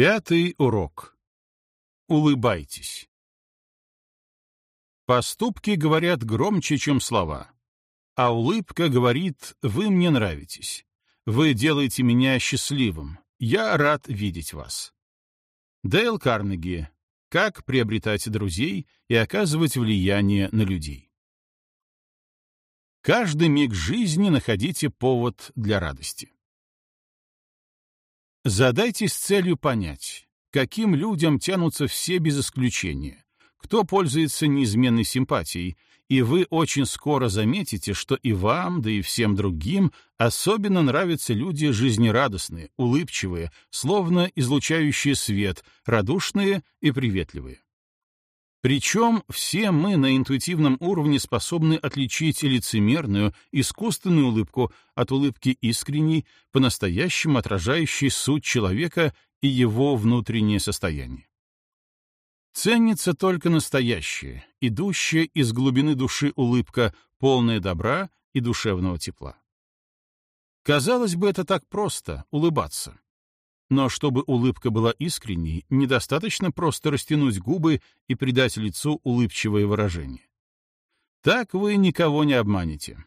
Пятый урок. Улыбайтесь. Поступки говорят громче, чем слова. А улыбка говорит «Вы мне нравитесь. Вы делаете меня счастливым. Я рад видеть вас». Дейл Карнеги. Как приобретать друзей и оказывать влияние на людей. Каждый миг жизни находите повод для радости. Задайтесь целью понять, каким людям тянутся все без исключения, кто пользуется неизменной симпатией, и вы очень скоро заметите, что и вам, да и всем другим особенно нравятся люди жизнерадостные, улыбчивые, словно излучающие свет, радушные и приветливые. Причем все мы на интуитивном уровне способны отличить лицемерную, искусственную улыбку от улыбки искренней, по-настоящему отражающей суть человека и его внутреннее состояние. Ценится только настоящее, идущая из глубины души улыбка, полная добра и душевного тепла. Казалось бы, это так просто — улыбаться. Но чтобы улыбка была искренней, недостаточно просто растянуть губы и придать лицу улыбчивое выражение. Так вы никого не обманете.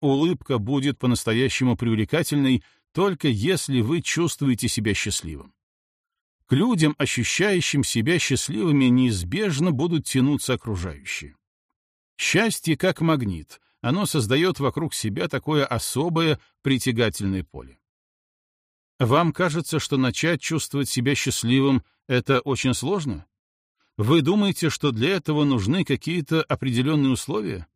Улыбка будет по-настоящему привлекательной только если вы чувствуете себя счастливым. К людям, ощущающим себя счастливыми, неизбежно будут тянуться окружающие. Счастье как магнит, оно создает вокруг себя такое особое притягательное поле. Вам кажется, что начать чувствовать себя счастливым — это очень сложно? Вы думаете, что для этого нужны какие-то определенные условия?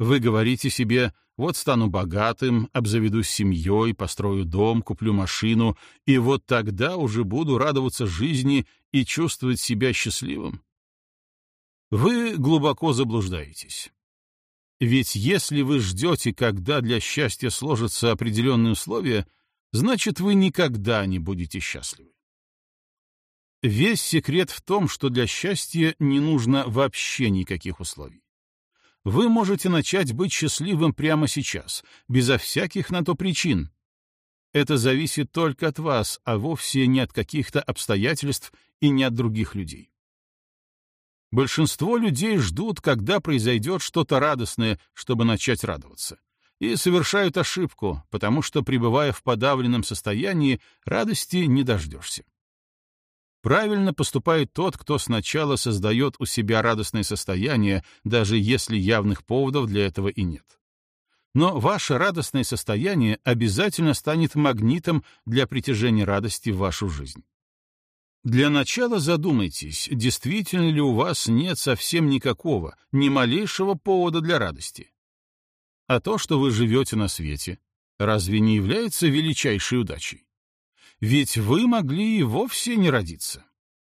Вы говорите себе, вот стану богатым, обзаведусь семьей, построю дом, куплю машину, и вот тогда уже буду радоваться жизни и чувствовать себя счастливым. Вы глубоко заблуждаетесь. Ведь если вы ждете, когда для счастья сложатся определенные условия, значит, вы никогда не будете счастливы. Весь секрет в том, что для счастья не нужно вообще никаких условий. Вы можете начать быть счастливым прямо сейчас, безо всяких на то причин. Это зависит только от вас, а вовсе не от каких-то обстоятельств и не от других людей. Большинство людей ждут, когда произойдет что-то радостное, чтобы начать радоваться и совершают ошибку, потому что, пребывая в подавленном состоянии, радости не дождешься. Правильно поступает тот, кто сначала создает у себя радостное состояние, даже если явных поводов для этого и нет. Но ваше радостное состояние обязательно станет магнитом для притяжения радости в вашу жизнь. Для начала задумайтесь, действительно ли у вас нет совсем никакого, ни малейшего повода для радости. А то, что вы живете на свете, разве не является величайшей удачей? Ведь вы могли и вовсе не родиться.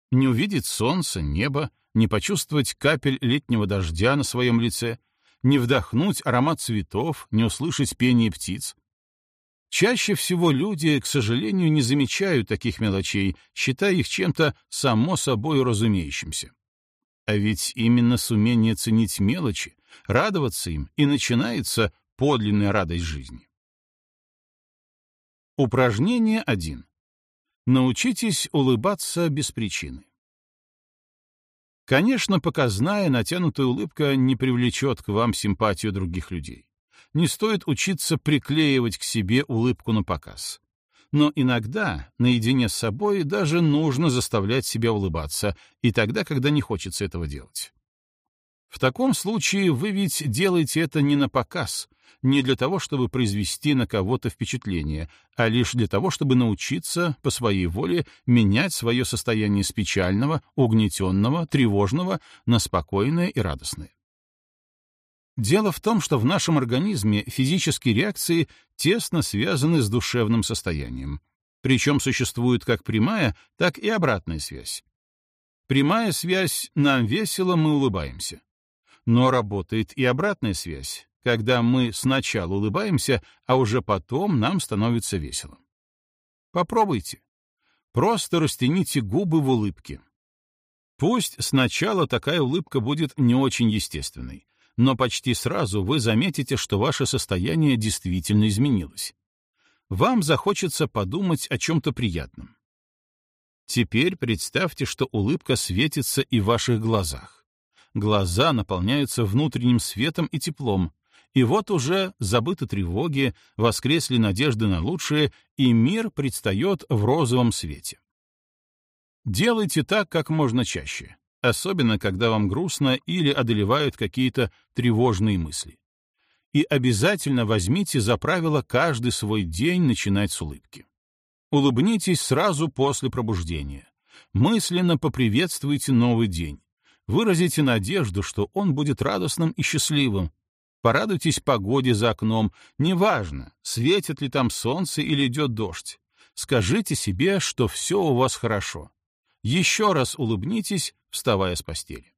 Не увидеть солнца, небо, не почувствовать капель летнего дождя на своем лице, не вдохнуть аромат цветов, не услышать пение птиц. Чаще всего люди, к сожалению, не замечают таких мелочей, считая их чем-то само собой разумеющимся. А ведь именно с умения ценить мелочи, радоваться им и начинается подлинная радость жизни. Упражнение 1. Научитесь улыбаться без причины. Конечно, показная натянутая улыбка не привлечет к вам симпатию других людей. Не стоит учиться приклеивать к себе улыбку на показ но иногда, наедине с собой, даже нужно заставлять себя улыбаться, и тогда, когда не хочется этого делать. В таком случае вы ведь делаете это не на показ, не для того, чтобы произвести на кого-то впечатление, а лишь для того, чтобы научиться по своей воле менять свое состояние с печального, угнетенного, тревожного на спокойное и радостное. Дело в том, что в нашем организме физические реакции тесно связаны с душевным состоянием. Причем существует как прямая, так и обратная связь. Прямая связь — нам весело, мы улыбаемся. Но работает и обратная связь, когда мы сначала улыбаемся, а уже потом нам становится весело. Попробуйте. Просто растяните губы в улыбке. Пусть сначала такая улыбка будет не очень естественной, но почти сразу вы заметите, что ваше состояние действительно изменилось. Вам захочется подумать о чем-то приятном. Теперь представьте, что улыбка светится и в ваших глазах. Глаза наполняются внутренним светом и теплом, и вот уже забыты тревоги, воскресли надежды на лучшее, и мир предстает в розовом свете. Делайте так как можно чаще, особенно когда вам грустно или одолевают какие-то тревожные мысли. И обязательно возьмите за правило каждый свой день начинать с улыбки. Улыбнитесь сразу после пробуждения. Мысленно поприветствуйте новый день. Выразите надежду, что он будет радостным и счастливым. Порадуйтесь погоде за окном. Неважно, светит ли там солнце или идет дождь. Скажите себе, что все у вас хорошо. Еще раз улыбнитесь, вставая с постели.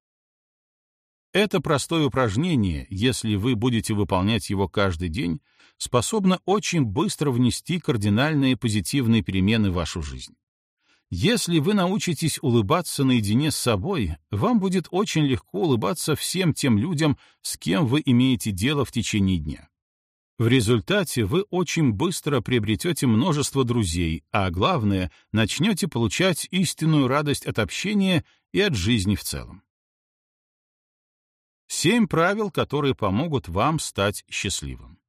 Это простое упражнение, если вы будете выполнять его каждый день, способно очень быстро внести кардинальные позитивные перемены в вашу жизнь. Если вы научитесь улыбаться наедине с собой, вам будет очень легко улыбаться всем тем людям, с кем вы имеете дело в течение дня. В результате вы очень быстро приобретете множество друзей, а главное, начнете получать истинную радость от общения и от жизни в целом. Семь правил, которые помогут вам стать счастливым.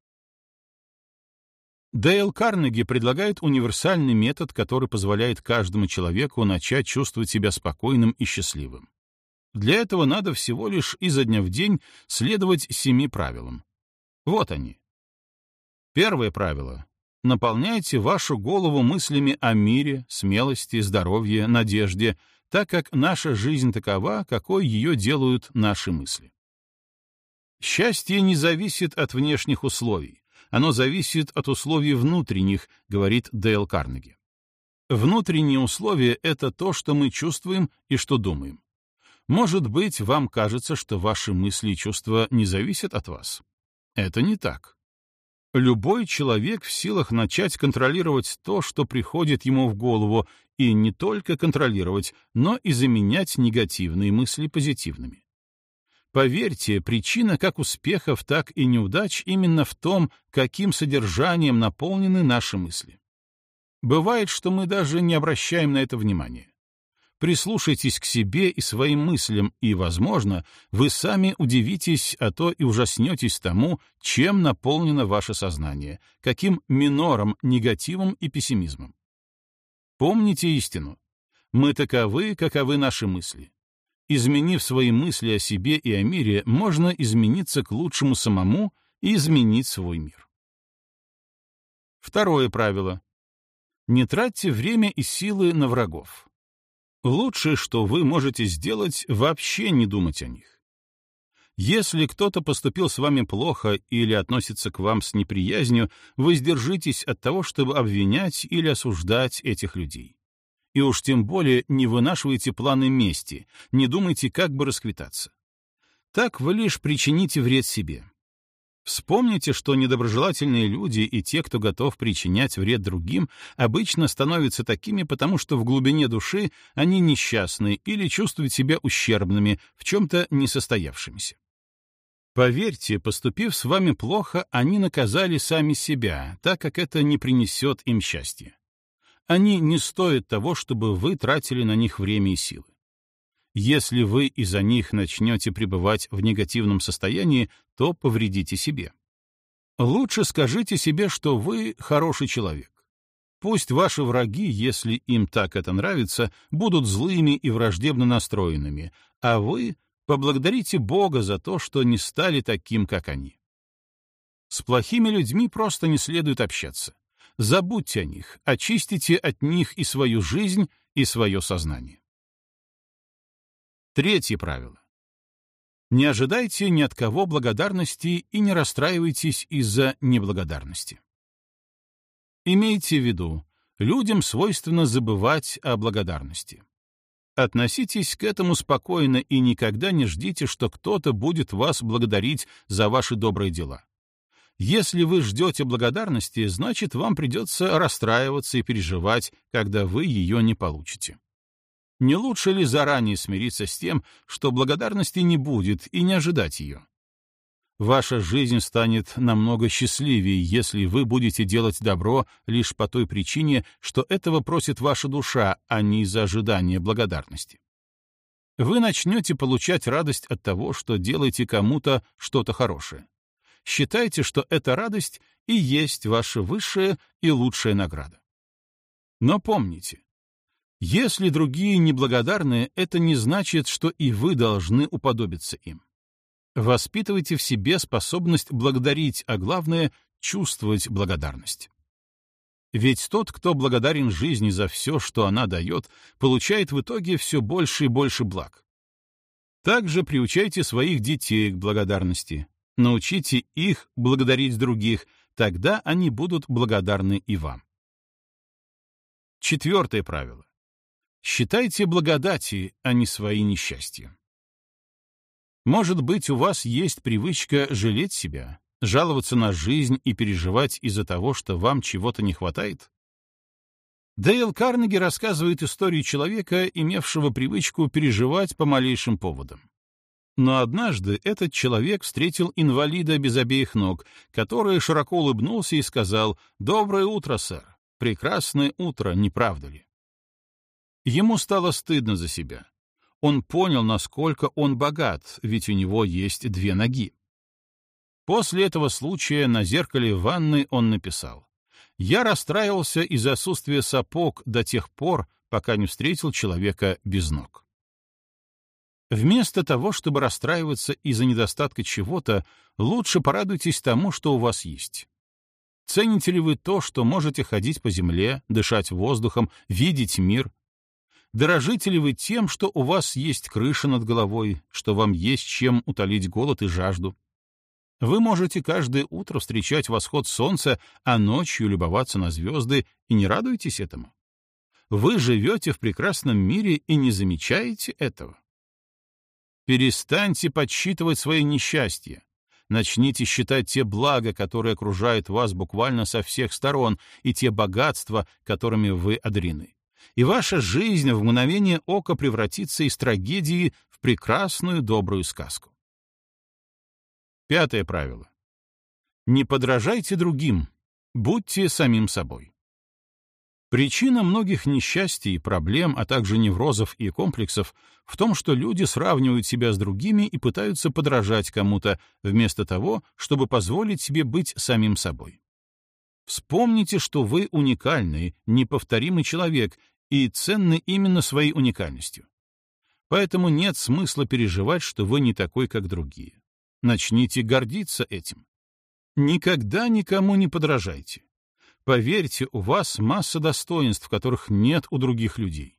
Дейл Карнеги предлагает универсальный метод, который позволяет каждому человеку начать чувствовать себя спокойным и счастливым. Для этого надо всего лишь изо дня в день следовать семи правилам. Вот они. Первое правило. Наполняйте вашу голову мыслями о мире, смелости, здоровье, надежде, так как наша жизнь такова, какой ее делают наши мысли. Счастье не зависит от внешних условий, оно зависит от условий внутренних, говорит Дейл Карнеги. Внутренние условия — это то, что мы чувствуем и что думаем. Может быть, вам кажется, что ваши мысли и чувства не зависят от вас. Это не так. Любой человек в силах начать контролировать то, что приходит ему в голову, и не только контролировать, но и заменять негативные мысли позитивными. Поверьте, причина как успехов, так и неудач именно в том, каким содержанием наполнены наши мысли. Бывает, что мы даже не обращаем на это внимания. Прислушайтесь к себе и своим мыслям, и, возможно, вы сами удивитесь, а то и ужаснетесь тому, чем наполнено ваше сознание, каким минором, негативом и пессимизмом. Помните истину. Мы таковы, каковы наши мысли. Изменив свои мысли о себе и о мире, можно измениться к лучшему самому и изменить свой мир. Второе правило. Не тратьте время и силы на врагов. Лучшее, что вы можете сделать, вообще не думать о них. Если кто-то поступил с вами плохо или относится к вам с неприязнью, воздержитесь от того, чтобы обвинять или осуждать этих людей. И уж тем более не вынашивайте планы мести, не думайте, как бы расквитаться. Так вы лишь причините вред себе. Вспомните, что недоброжелательные люди и те, кто готов причинять вред другим, обычно становятся такими, потому что в глубине души они несчастны или чувствуют себя ущербными, в чем-то несостоявшимися. Поверьте, поступив с вами плохо, они наказали сами себя, так как это не принесет им счастья. Они не стоят того, чтобы вы тратили на них время и силы. Если вы из-за них начнете пребывать в негативном состоянии, то повредите себе. Лучше скажите себе, что вы хороший человек. Пусть ваши враги, если им так это нравится, будут злыми и враждебно настроенными, а вы поблагодарите Бога за то, что не стали таким, как они. С плохими людьми просто не следует общаться. Забудьте о них, очистите от них и свою жизнь, и свое сознание. Третье правило. Не ожидайте ни от кого благодарности и не расстраивайтесь из-за неблагодарности. Имейте в виду, людям свойственно забывать о благодарности. Относитесь к этому спокойно и никогда не ждите, что кто-то будет вас благодарить за ваши добрые дела. Если вы ждете благодарности, значит, вам придется расстраиваться и переживать, когда вы ее не получите. Не лучше ли заранее смириться с тем, что благодарности не будет, и не ожидать ее? Ваша жизнь станет намного счастливее, если вы будете делать добро лишь по той причине, что этого просит ваша душа, а не из-за ожидания благодарности. Вы начнете получать радость от того, что делаете кому-то что-то хорошее. Считайте, что эта радость и есть ваша высшая и лучшая награда. Но помните, если другие неблагодарны, это не значит, что и вы должны уподобиться им. Воспитывайте в себе способность благодарить, а главное — чувствовать благодарность. Ведь тот, кто благодарен жизни за все, что она дает, получает в итоге все больше и больше благ. Также приучайте своих детей к благодарности. Научите их благодарить других, тогда они будут благодарны и вам. Четвертое правило. Считайте благодати, а не свои несчастья. Может быть, у вас есть привычка жалеть себя, жаловаться на жизнь и переживать из-за того, что вам чего-то не хватает? Дейл Карнеги рассказывает историю человека, имевшего привычку переживать по малейшим поводам. Но однажды этот человек встретил инвалида без обеих ног, который широко улыбнулся и сказал «Доброе утро, сэр! Прекрасное утро, не правда ли?» Ему стало стыдно за себя. Он понял, насколько он богат, ведь у него есть две ноги. После этого случая на зеркале в ванной он написал «Я расстраивался из-за отсутствия сапог до тех пор, пока не встретил человека без ног». Вместо того, чтобы расстраиваться из-за недостатка чего-то, лучше порадуйтесь тому, что у вас есть. Цените ли вы то, что можете ходить по земле, дышать воздухом, видеть мир, Дорожите ли вы тем, что у вас есть крыша над головой, что вам есть чем утолить голод и жажду? Вы можете каждое утро встречать восход солнца, а ночью любоваться на звезды, и не радуетесь этому? Вы живете в прекрасном мире и не замечаете этого? Перестаньте подсчитывать свои несчастья. Начните считать те блага, которые окружают вас буквально со всех сторон, и те богатства, которыми вы одарены и ваша жизнь в мгновение ока превратится из трагедии в прекрасную добрую сказку. Пятое правило. Не подражайте другим, будьте самим собой. Причина многих несчастий, проблем, а также неврозов и комплексов в том, что люди сравнивают себя с другими и пытаются подражать кому-то, вместо того, чтобы позволить себе быть самим собой. Вспомните, что вы уникальный, неповторимый человек, и ценны именно своей уникальностью. Поэтому нет смысла переживать, что вы не такой, как другие. Начните гордиться этим. Никогда никому не подражайте. Поверьте, у вас масса достоинств, которых нет у других людей.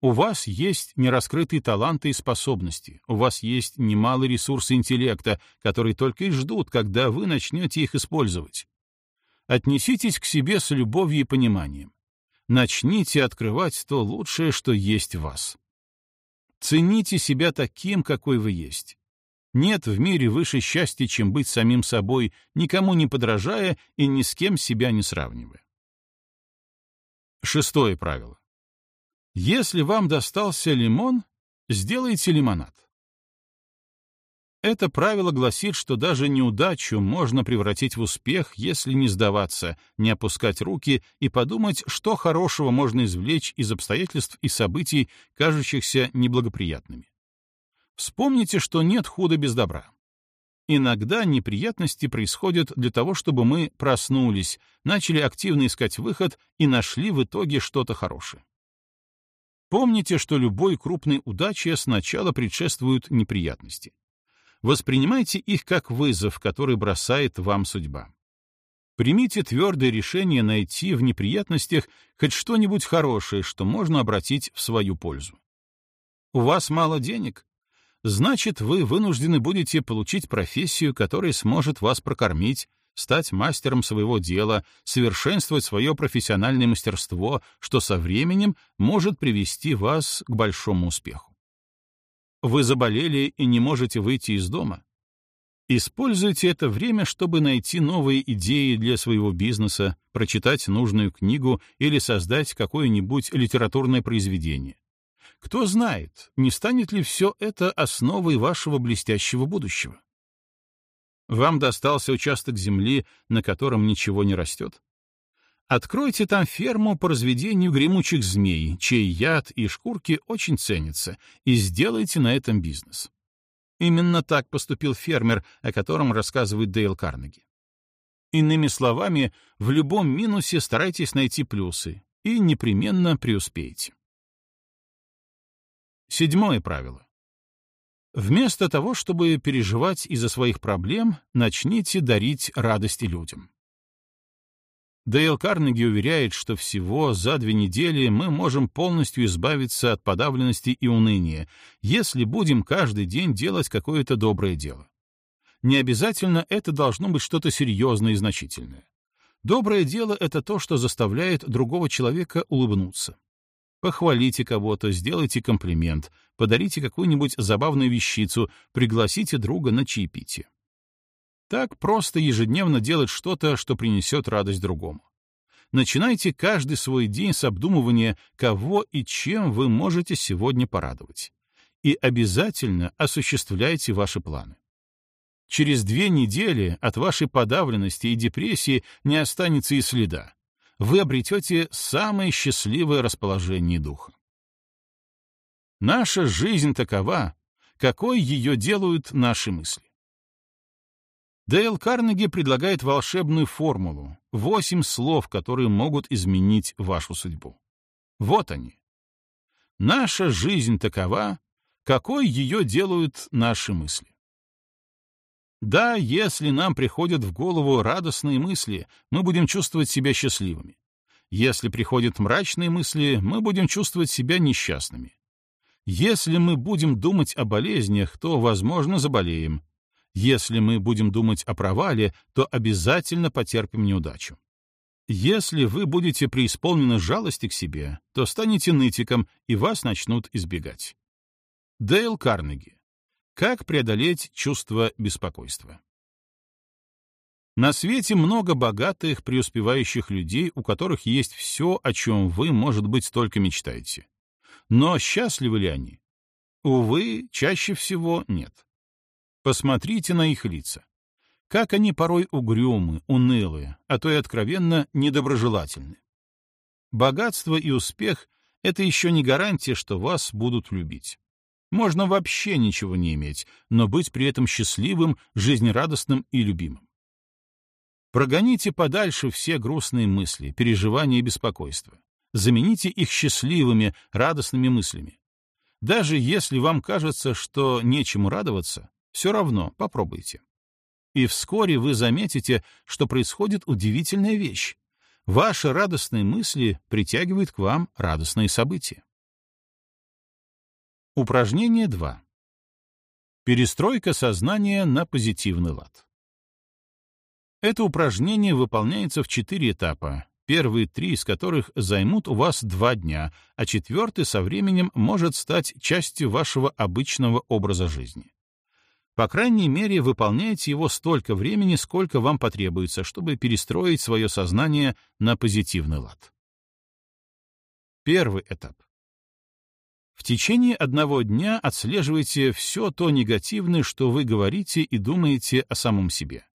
У вас есть нераскрытые таланты и способности, у вас есть немалый ресурс интеллекта, которые только и ждут, когда вы начнете их использовать. Отнеситесь к себе с любовью и пониманием начните открывать то лучшее, что есть в вас. Цените себя таким, какой вы есть. Нет в мире выше счастья, чем быть самим собой, никому не подражая и ни с кем себя не сравнивая. Шестое правило. Если вам достался лимон, сделайте лимонад. Это правило гласит, что даже неудачу можно превратить в успех, если не сдаваться, не опускать руки и подумать, что хорошего можно извлечь из обстоятельств и событий, кажущихся неблагоприятными. Вспомните, что нет худа без добра. Иногда неприятности происходят для того, чтобы мы проснулись, начали активно искать выход и нашли в итоге что-то хорошее. Помните, что любой крупной удаче сначала предшествуют неприятности. Воспринимайте их как вызов, который бросает вам судьба. Примите твердое решение найти в неприятностях хоть что-нибудь хорошее, что можно обратить в свою пользу. У вас мало денег? Значит, вы вынуждены будете получить профессию, которая сможет вас прокормить, стать мастером своего дела, совершенствовать свое профессиональное мастерство, что со временем может привести вас к большому успеху. Вы заболели и не можете выйти из дома? Используйте это время, чтобы найти новые идеи для своего бизнеса, прочитать нужную книгу или создать какое-нибудь литературное произведение. Кто знает, не станет ли все это основой вашего блестящего будущего? Вам достался участок земли, на котором ничего не растет? Откройте там ферму по разведению гремучих змей, чей яд и шкурки очень ценятся, и сделайте на этом бизнес. Именно так поступил фермер, о котором рассказывает Дейл Карнеги. Иными словами, в любом минусе старайтесь найти плюсы, и непременно преуспеете. Седьмое правило. Вместо того, чтобы переживать из-за своих проблем, начните дарить радости людям. Дейл Карнеги уверяет, что всего за две недели мы можем полностью избавиться от подавленности и уныния, если будем каждый день делать какое-то доброе дело. Не обязательно это должно быть что-то серьезное и значительное. Доброе дело — это то, что заставляет другого человека улыбнуться. Похвалите кого-то, сделайте комплимент, подарите какую-нибудь забавную вещицу, пригласите друга на чаепитие. Так просто ежедневно делать что-то, что принесет радость другому. Начинайте каждый свой день с обдумывания, кого и чем вы можете сегодня порадовать. И обязательно осуществляйте ваши планы. Через две недели от вашей подавленности и депрессии не останется и следа. Вы обретете самое счастливое расположение духа. Наша жизнь такова, какой ее делают наши мысли. Дейл Карнеги предлагает волшебную формулу, восемь слов, которые могут изменить вашу судьбу. Вот они. Наша жизнь такова, какой ее делают наши мысли. Да, если нам приходят в голову радостные мысли, мы будем чувствовать себя счастливыми. Если приходят мрачные мысли, мы будем чувствовать себя несчастными. Если мы будем думать о болезнях, то, возможно, заболеем. Если мы будем думать о провале, то обязательно потерпим неудачу. Если вы будете преисполнены жалости к себе, то станете нытиком, и вас начнут избегать. Дейл Карнеги. Как преодолеть чувство беспокойства? На свете много богатых, преуспевающих людей, у которых есть все, о чем вы, может быть, только мечтаете. Но счастливы ли они? Увы, чаще всего нет. Посмотрите на их лица. Как они порой угрюмы, унылые, а то и откровенно недоброжелательны. Богатство и успех — это еще не гарантия, что вас будут любить. Можно вообще ничего не иметь, но быть при этом счастливым, жизнерадостным и любимым. Прогоните подальше все грустные мысли, переживания и беспокойства. Замените их счастливыми, радостными мыслями. Даже если вам кажется, что нечему радоваться, все равно попробуйте. И вскоре вы заметите, что происходит удивительная вещь. Ваши радостные мысли притягивают к вам радостные события. Упражнение 2. Перестройка сознания на позитивный лад. Это упражнение выполняется в четыре этапа, первые три из которых займут у вас два дня, а четвертый со временем может стать частью вашего обычного образа жизни. По крайней мере, выполняйте его столько времени, сколько вам потребуется, чтобы перестроить свое сознание на позитивный лад. Первый этап. В течение одного дня отслеживайте все то негативное, что вы говорите и думаете о самом себе.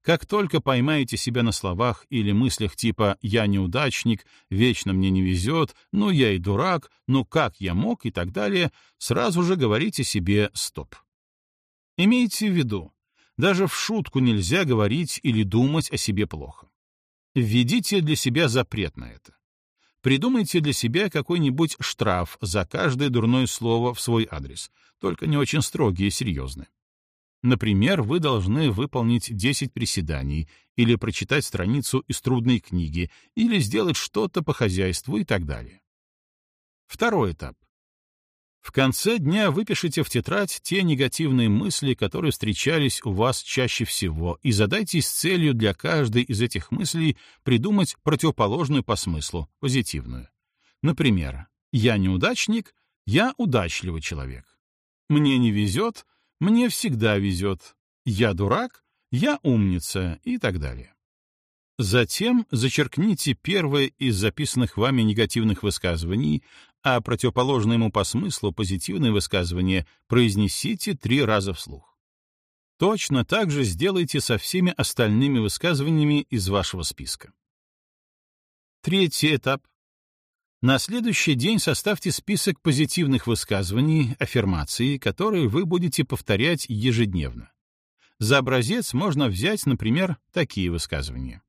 Как только поймаете себя на словах или мыслях типа «я неудачник», «вечно мне не везет», «ну я и дурак», «ну как я мог» и так далее, сразу же говорите себе «стоп». Имейте в виду, даже в шутку нельзя говорить или думать о себе плохо. Введите для себя запрет на это. Придумайте для себя какой-нибудь штраф за каждое дурное слово в свой адрес, только не очень строгий и серьезный. Например, вы должны выполнить 10 приседаний, или прочитать страницу из трудной книги, или сделать что-то по хозяйству и так далее. Второй этап. В конце дня выпишите в тетрадь те негативные мысли, которые встречались у вас чаще всего, и задайтесь целью для каждой из этих мыслей придумать противоположную по смыслу, позитивную. Например, «Я неудачник», «Я удачливый человек». «Мне не везет», «Мне всегда везет», «Я дурак», «Я умница» и так далее. Затем зачеркните первое из записанных вами негативных высказываний, а противоположное ему по смыслу позитивное высказывание произнесите три раза вслух. Точно так же сделайте со всеми остальными высказываниями из вашего списка. Третий этап. На следующий день составьте список позитивных высказываний, аффирмаций, которые вы будете повторять ежедневно. За образец можно взять, например, такие высказывания.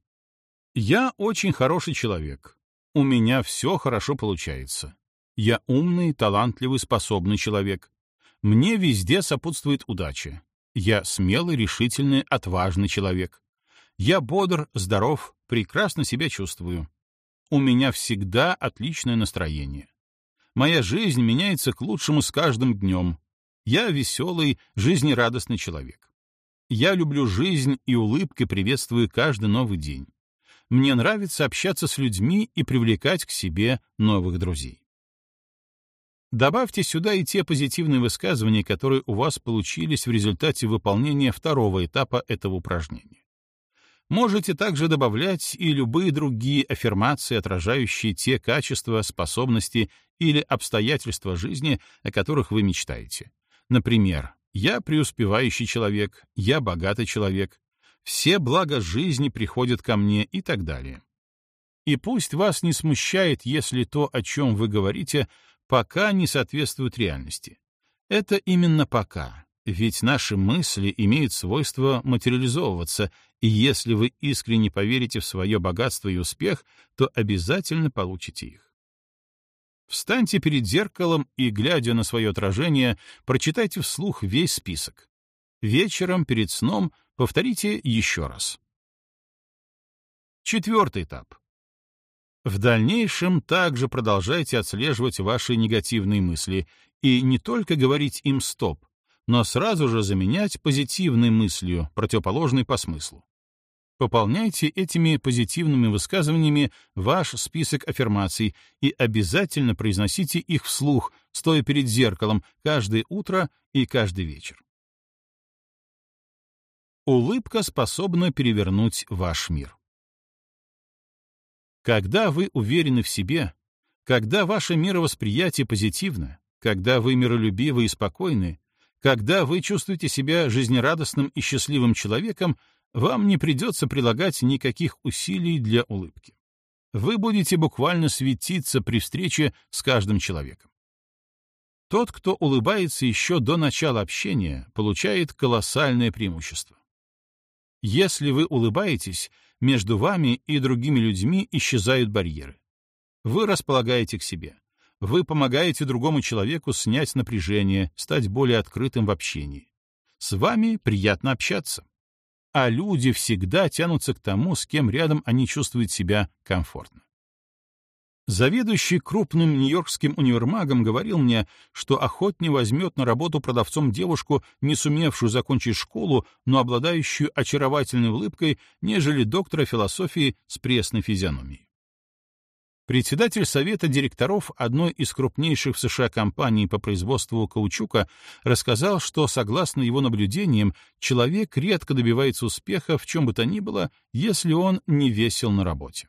«Я очень хороший человек. У меня все хорошо получается. Я умный, талантливый, способный человек. Мне везде сопутствует удача. Я смелый, решительный, отважный человек. Я бодр, здоров, прекрасно себя чувствую. У меня всегда отличное настроение. Моя жизнь меняется к лучшему с каждым днем. Я веселый, жизнерадостный человек. Я люблю жизнь и улыбкой приветствую каждый новый день. Мне нравится общаться с людьми и привлекать к себе новых друзей. Добавьте сюда и те позитивные высказывания, которые у вас получились в результате выполнения второго этапа этого упражнения. Можете также добавлять и любые другие аффирмации, отражающие те качества, способности или обстоятельства жизни, о которых вы мечтаете. Например, «Я преуспевающий человек», «Я богатый человек», «Все блага жизни приходят ко мне» и так далее. И пусть вас не смущает, если то, о чем вы говорите, пока не соответствует реальности. Это именно пока, ведь наши мысли имеют свойство материализовываться, и если вы искренне поверите в свое богатство и успех, то обязательно получите их. Встаньте перед зеркалом и, глядя на свое отражение, прочитайте вслух весь список. Вечером, перед сном, повторите еще раз. Четвертый этап. В дальнейшем также продолжайте отслеживать ваши негативные мысли и не только говорить им «стоп», но сразу же заменять позитивной мыслью, противоположной по смыслу. Пополняйте этими позитивными высказываниями ваш список аффирмаций и обязательно произносите их вслух, стоя перед зеркалом, каждое утро и каждый вечер. Улыбка способна перевернуть ваш мир. Когда вы уверены в себе, когда ваше мировосприятие позитивно, когда вы миролюбивы и спокойны, когда вы чувствуете себя жизнерадостным и счастливым человеком, вам не придется прилагать никаких усилий для улыбки. Вы будете буквально светиться при встрече с каждым человеком. Тот, кто улыбается еще до начала общения, получает колоссальное преимущество. Если вы улыбаетесь, между вами и другими людьми исчезают барьеры. Вы располагаете к себе. Вы помогаете другому человеку снять напряжение, стать более открытым в общении. С вами приятно общаться. А люди всегда тянутся к тому, с кем рядом они чувствуют себя комфортно. Заведующий крупным нью-йоркским универмагом говорил мне, что охотнее возьмет на работу продавцом девушку, не сумевшую закончить школу, но обладающую очаровательной улыбкой, нежели доктора философии с пресной физиономией. Председатель совета директоров одной из крупнейших в США компаний по производству каучука рассказал, что, согласно его наблюдениям, человек редко добивается успеха в чем бы то ни было, если он не весел на работе.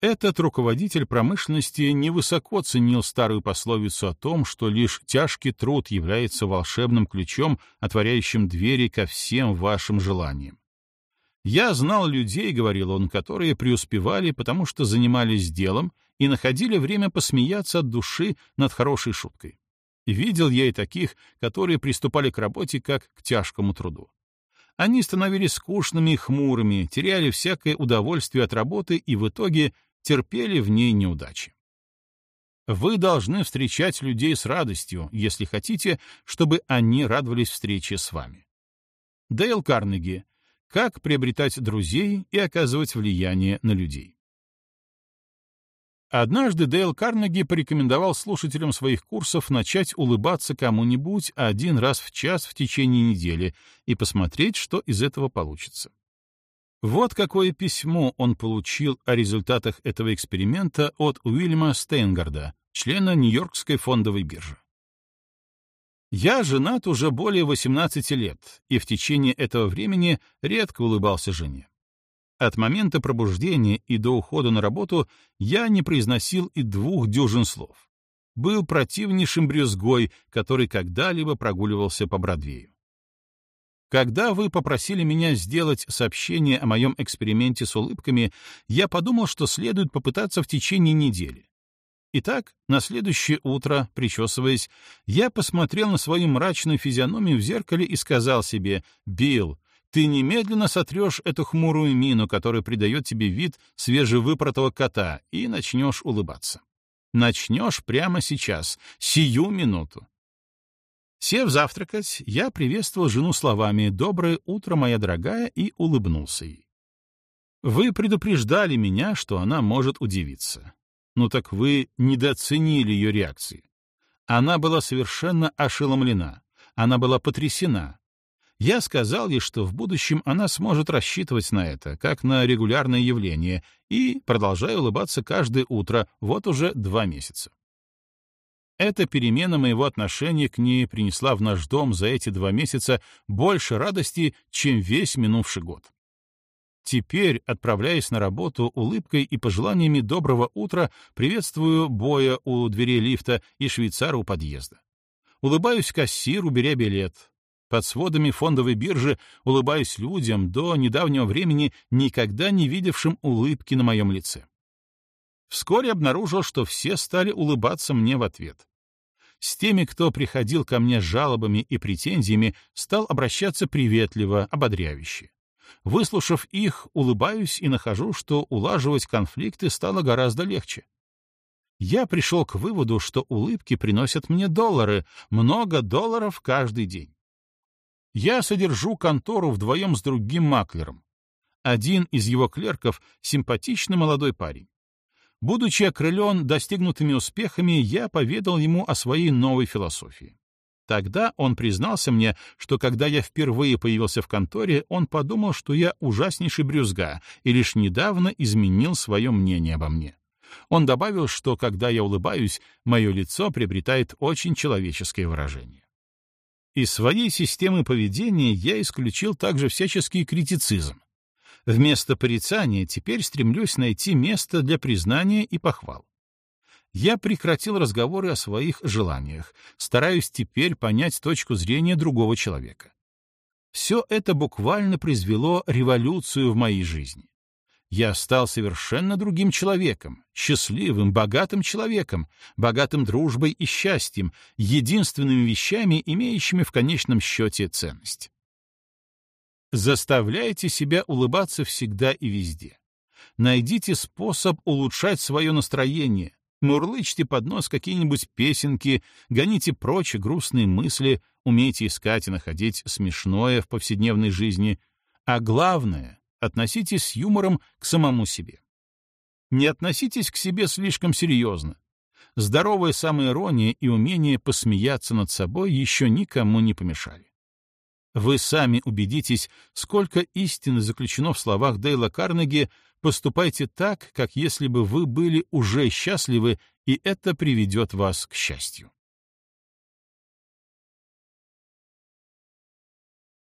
Этот руководитель промышленности невысоко ценил старую пословицу о том, что лишь тяжкий труд является волшебным ключом, отворяющим двери ко всем вашим желаниям. «Я знал людей, — говорил он, — которые преуспевали, потому что занимались делом и находили время посмеяться от души над хорошей шуткой. Видел я и таких, которые приступали к работе как к тяжкому труду. Они становились скучными и хмурыми, теряли всякое удовольствие от работы и в итоге терпели в ней неудачи. Вы должны встречать людей с радостью, если хотите, чтобы они радовались встрече с вами. Дейл Карнеги как приобретать друзей и оказывать влияние на людей. Однажды Дейл Карнеги порекомендовал слушателям своих курсов начать улыбаться кому-нибудь один раз в час в течение недели и посмотреть, что из этого получится. Вот какое письмо он получил о результатах этого эксперимента от Уильяма Стейнгарда, члена Нью-Йоркской фондовой биржи. Я женат уже более 18 лет, и в течение этого времени редко улыбался жене. От момента пробуждения и до ухода на работу я не произносил и двух дюжин слов. Был противнейшим брюзгой, который когда-либо прогуливался по Бродвею. Когда вы попросили меня сделать сообщение о моем эксперименте с улыбками, я подумал, что следует попытаться в течение недели. Итак, на следующее утро, причесываясь, я посмотрел на свою мрачную физиономию в зеркале и сказал себе, «Билл, ты немедленно сотрешь эту хмурую мину, которая придает тебе вид свежевыпротого кота, и начнешь улыбаться. Начнешь прямо сейчас, сию минуту. Сев завтракать, я приветствовал жену словами «Доброе утро, моя дорогая» и улыбнулся ей. Вы предупреждали меня, что она может удивиться. Ну так вы недооценили ее реакции. Она была совершенно ошеломлена. Она была потрясена. Я сказал ей, что в будущем она сможет рассчитывать на это, как на регулярное явление, и продолжаю улыбаться каждое утро, вот уже два месяца. Эта перемена моего отношения к ней принесла в наш дом за эти два месяца больше радости, чем весь минувший год. Теперь, отправляясь на работу улыбкой и пожеланиями доброго утра, приветствую Боя у дверей лифта и швейцара у подъезда. Улыбаюсь кассиру, беря билет. Под сводами фондовой биржи улыбаюсь людям, до недавнего времени никогда не видевшим улыбки на моем лице. Вскоре обнаружил, что все стали улыбаться мне в ответ. С теми, кто приходил ко мне с жалобами и претензиями, стал обращаться приветливо, ободряюще. Выслушав их, улыбаюсь и нахожу, что улаживать конфликты стало гораздо легче. Я пришел к выводу, что улыбки приносят мне доллары, много долларов каждый день. Я содержу контору вдвоем с другим маклером. Один из его клерков — симпатичный молодой парень. Будучи окрылен достигнутыми успехами, я поведал ему о своей новой философии. Тогда он признался мне, что когда я впервые появился в конторе, он подумал, что я ужаснейший брюзга, и лишь недавно изменил свое мнение обо мне. Он добавил, что когда я улыбаюсь, мое лицо приобретает очень человеческое выражение. Из своей системы поведения я исключил также всяческий критицизм. Вместо порицания теперь стремлюсь найти место для признания и похвал. Я прекратил разговоры о своих желаниях, стараюсь теперь понять точку зрения другого человека. Все это буквально произвело революцию в моей жизни я стал совершенно другим человеком, счастливым, богатым человеком, богатым дружбой и счастьем, единственными вещами, имеющими в конечном счете ценность. Заставляйте себя улыбаться всегда и везде. Найдите способ улучшать свое настроение, мурлычьте под нос какие-нибудь песенки, гоните прочь грустные мысли, умейте искать и находить смешное в повседневной жизни, а главное Относитесь с юмором к самому себе. Не относитесь к себе слишком серьезно. Здоровая самоирония и умение посмеяться над собой еще никому не помешали. Вы сами убедитесь, сколько истины заключено в словах Дейла Карнеги «поступайте так, как если бы вы были уже счастливы, и это приведет вас к счастью».